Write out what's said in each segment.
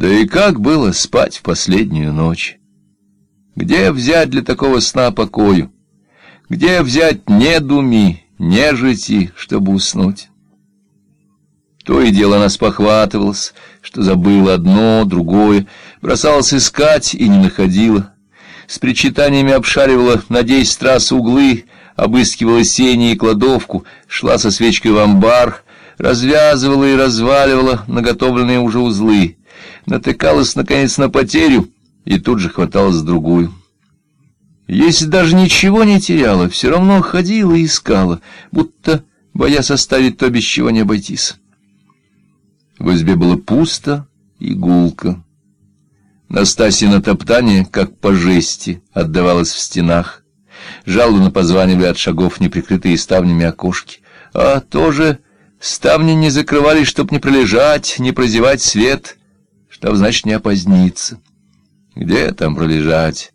Да и как было спать в последнюю ночь? Где взять для такого сна покою? Где взять недуми, нежити, чтобы уснуть? То и дело нас похватывалось, что забыла одно, другое, бросалась искать и не находила. С причитаниями обшаривала на десять раз углы, обыскивала сени и кладовку, шла со свечкой в амбар, развязывала и разваливала наготовленные уже узлы, натыкалась, наконец, на потерю и тут же хваталась за другую. Если даже ничего не теряла, все равно ходила и искала, будто боясь оставить то, без чего не обойтись. В избе было пусто и гулко. Настасья на топтание, как по жести, отдавалась в стенах. Жалобно позванивали от шагов неприкрытые ставнями окошки. А тоже ставни не закрывали, чтоб не пролежать, не прозевать свет, чтоб, значит, не опоздниться. Где там пролежать?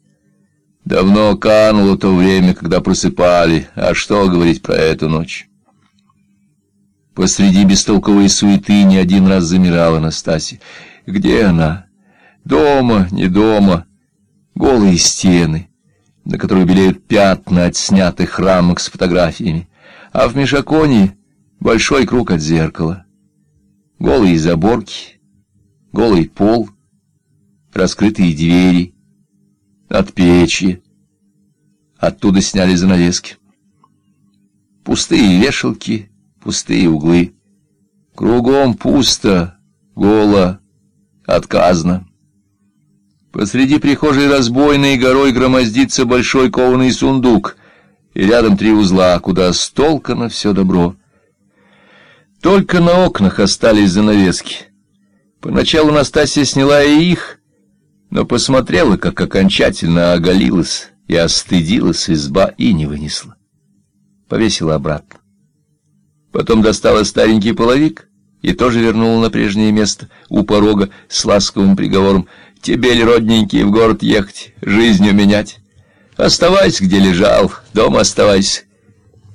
Давно кануло то время, когда просыпали, а что говорить про эту ночь? Посреди бестолковой суеты не один раз замирала Настасья. Где она? Дома, не дома. Голые стены, на которых белеют пятна от снятых рамок с фотографиями. А в мешаконе большой круг от зеркала. Голые заборки, голый пол, раскрытые двери, от печи. Оттуда сняли занавески. Пустые вешалки — пустые углы. Кругом пусто, голо, отказно. Посреди прихожей разбойной горой громоздится большой кованый сундук, и рядом три узла, куда столкано все добро. Только на окнах остались занавески. Поначалу Настасья сняла и их, но посмотрела, как окончательно оголилась и остыдилась изба и не вынесла. Повесила обратно. Потом достала старенький половик и тоже вернула на прежнее место у порога с ласковым приговором. «Тебе ли, родненький, в город ехать, жизнью менять? Оставайся, где лежал, дома оставайся.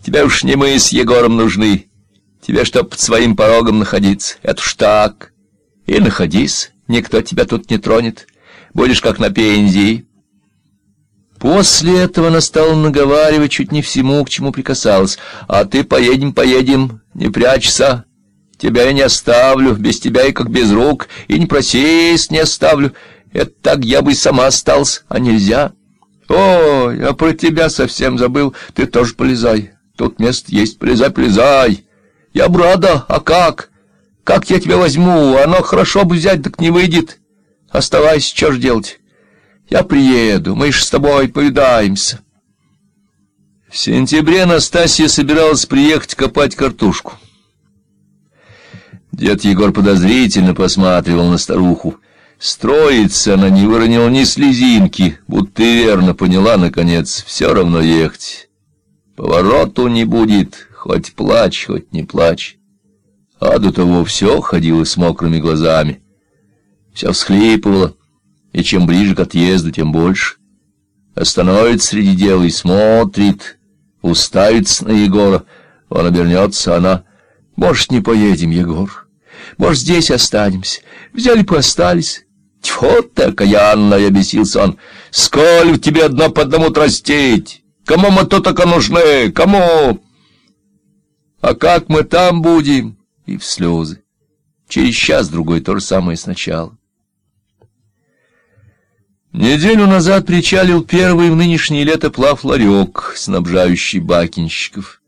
Тебе уж не мы с Егором нужны, тебе чтоб под своим порогом находиться. Это уж так. И находись, никто тебя тут не тронет, будешь как на пензии». После этого она стала наговаривать чуть не всему, к чему прикасалась. «А ты поедем, поедем, не прячься. Тебя я не оставлю, без тебя и как без рук, и не просесть не оставлю. Это так я бы и сама осталась, а нельзя. Ой, я про тебя совсем забыл, ты тоже полезай. Тут место есть, полезай, полезай. Я б рада, а как? Как я тебя возьму? Оно хорошо бы взять, так не выйдет. Оставайся, что ж делать?» Я приеду, мы ж с тобой повидаемся. В сентябре Настасья собиралась приехать копать картошку. Дед Егор подозрительно посматривал на старуху. Строиться она не выронила ни слезинки, будто и верно поняла, наконец, все равно ехать. Повороту не будет, хоть плачь, хоть не плачь. А до того все ходила с мокрыми глазами, все всхлипывала и чем ближе к отъезду, тем больше. Остановится среди дел и смотрит, уставится на Егора. Он обернется, она... Может, не поедем, Егор? Может, здесь останемся? Взяли бы остались. Тьфу ты, окаянно, обесился он. Сколь в тебе одно по одному тростить? Кому мы то только нужны? Кому? А как мы там будем? И в слезы. Через час-другой то же самое сначала. Неделю назад причалил первый в нынешнее лето плав-ларек, снабжающий бакинщиков.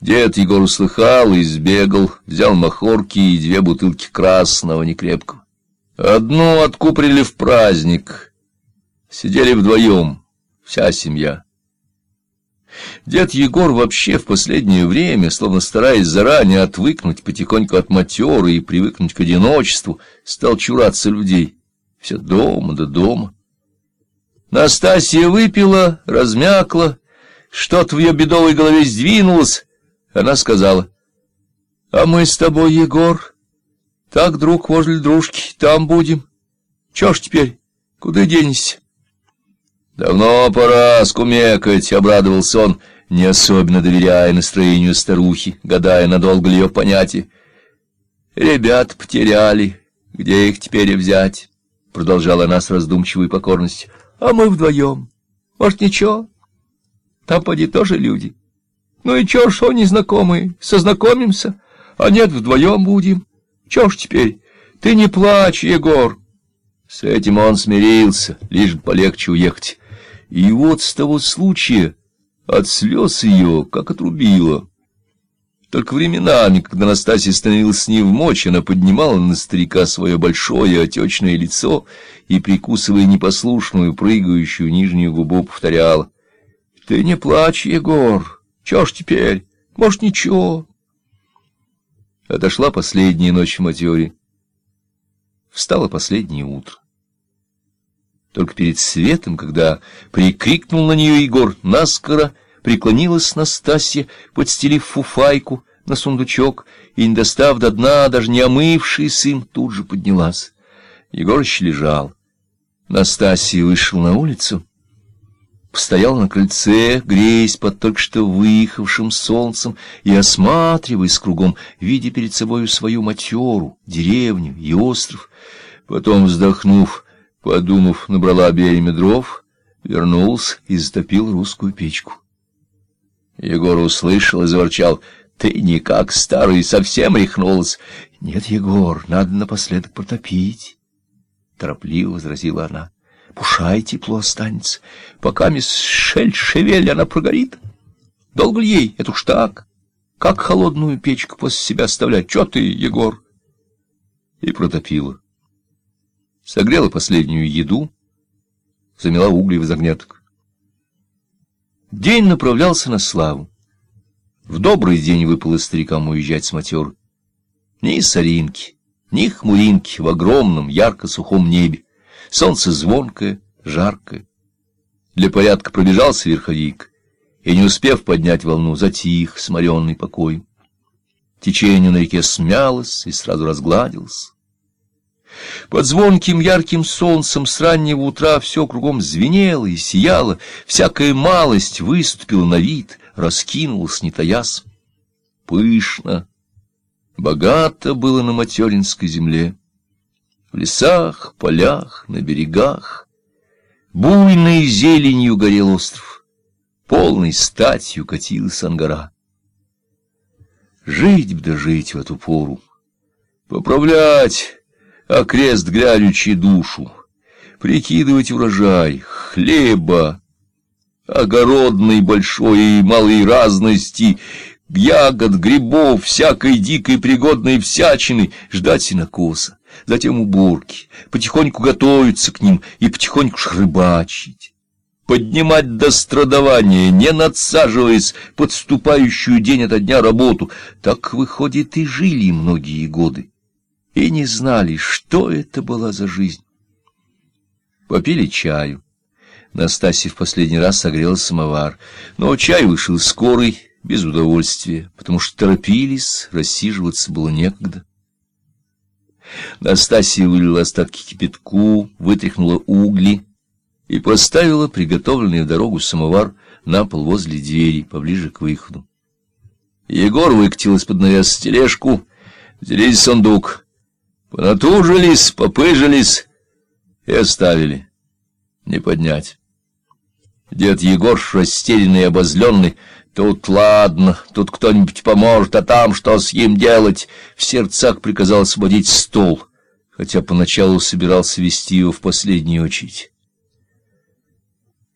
Дед Егор услыхал и сбегал, взял махорки и две бутылки красного некрепкого. Одну откуприли в праздник. Сидели вдвоем, вся семья. Дед Егор вообще в последнее время, словно стараясь заранее отвыкнуть потихоньку от матеры и привыкнуть к одиночеству, стал чураться людей. Все дома да дома. Настасья выпила, размякла, что-то в ее бедовой голове сдвинулось. Она сказала, — А мы с тобой, Егор, так друг возле дружки, там будем. Чё ж теперь, куда денешься? Давно пора скумекать, — обрадовался он, не особенно доверяя настроению старухи, гадая, надолго ли ее понятие. Ребят потеряли, — Где их теперь взять? — продолжала она с раздумчивой покорностью. — А мы вдвоем. Может, ничего? Там, поди, тоже люди. Ну и чё, что незнакомые? Сознакомимся? А нет, вдвоем будем. Чё ж теперь? Ты не плачь, Егор. С этим он смирился, лишь бы полегче уехать. И вот с того случая от слез ее как отрубило. Только временами, когда Настасья становилась не в мочь, она поднимала на старика свое большое отечное лицо и, прикусывая непослушную, прыгающую нижнюю губу, повторяла. — Ты не плачь, Егор. Чё ж теперь? Может, ничего? Отошла последняя ночь в матере. Встало последнее утро. Только перед светом, когда прикрикнул на нее Егор наскоро, преклонилась Настасья, подстелив фуфайку на сундучок, и, не достав до дна, даже не омывший сын, тут же поднялась. Егор еще лежал. Настасья вышел на улицу, постоял на крыльце, греясь под только что выехавшим солнцем и осматриваясь кругом, видя перед собою свою матеру, деревню и остров. Потом, вздохнув, подумав, набрала береме дров, вернулся и затопил русскую печку. Егор услышал и заворчал. — Ты никак старый, совсем рехнулась. — Нет, Егор, надо напоследок протопить. Торопливо возразила она. — Пушай тепло останется. Пока мисс Шель шевель, она прогорит. Долго ли ей? Это уж так. Как холодную печку после себя оставлять? Че ты, Егор? И протопила. Согрела последнюю еду, замела угли в загнеток. День направлялся на славу. В добрый день выпало старикам уезжать с матер. Ни соринки, ни хмуринки в огромном ярко-сухом небе. Солнце звонкое, жаркое. Для порядка пробежался верховик, и, не успев поднять волну, затих, сморенный покой. Течение на реке смялось и сразу разгладилось. Под звонким ярким солнцем с раннего утра все кругом звенело и сияло, всякая малость выступила на вид, раскинулась, не таясь. Пышно, богато было на материнской земле. В лесах, полях, на берегах. Буйной зеленью горел остров, полной статью катилась ангара. Жить б да жить в эту пору, поправлять окрест грядючи душу, прикидывать урожай, хлеба, огородной большой и малой разности, ягод, грибов, всякой дикой пригодной всячины, ждать синокоса, затем уборки, потихоньку готовиться к ним и потихоньку шрыбачить. Поднимать до страдования, не надсаживаясь подступающую день ото дня работу, так, выходит, и жили многие годы и не знали, что это была за жизнь. Попили чаю. Настасья в последний раз согрела самовар, но чай вышел скорый, без удовольствия, потому что торопились, рассиживаться было некогда. Настасья вылила остатки кипятку, вытряхнула угли и поставила приготовленный в дорогу самовар на пол возле двери, поближе к выходу. Егор выкатил из-под навеса тележку, взялись сундук — Понатужились, попыжились и оставили. Не поднять. Дед Егор, растерянный и обозленный, тут ладно, тут кто-нибудь поможет, а там что с ним делать? В сердцах приказал освободить стол, хотя поначалу собирался вести его в последнюю очередь.